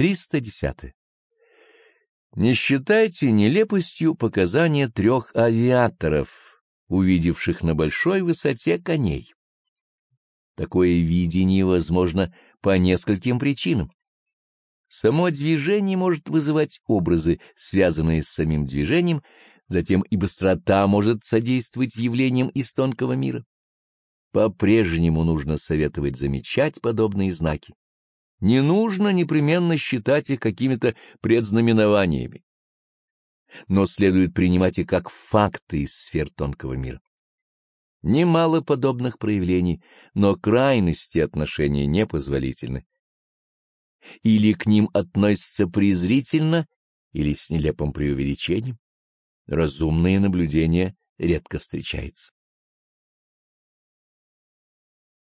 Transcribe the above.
310. Не считайте нелепостью показания трех авиаторов, увидевших на большой высоте коней. Такое видение возможно по нескольким причинам. Само движение может вызывать образы, связанные с самим движением, затем и быстрота может содействовать явлениям из тонкого мира. По-прежнему нужно советовать замечать подобные знаки. Не нужно непременно считать их какими-то предзнаменованиями, но следует принимать их как факты из сфер тонкого мира. Немало подобных проявлений, но крайности отношения непозволительны. Или к ним относятся презрительно, или с нелепым преувеличением. Разумное наблюдение редко встречается.